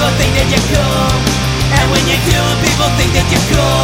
people think that you're cool. And when you're cool, people think that you're cool.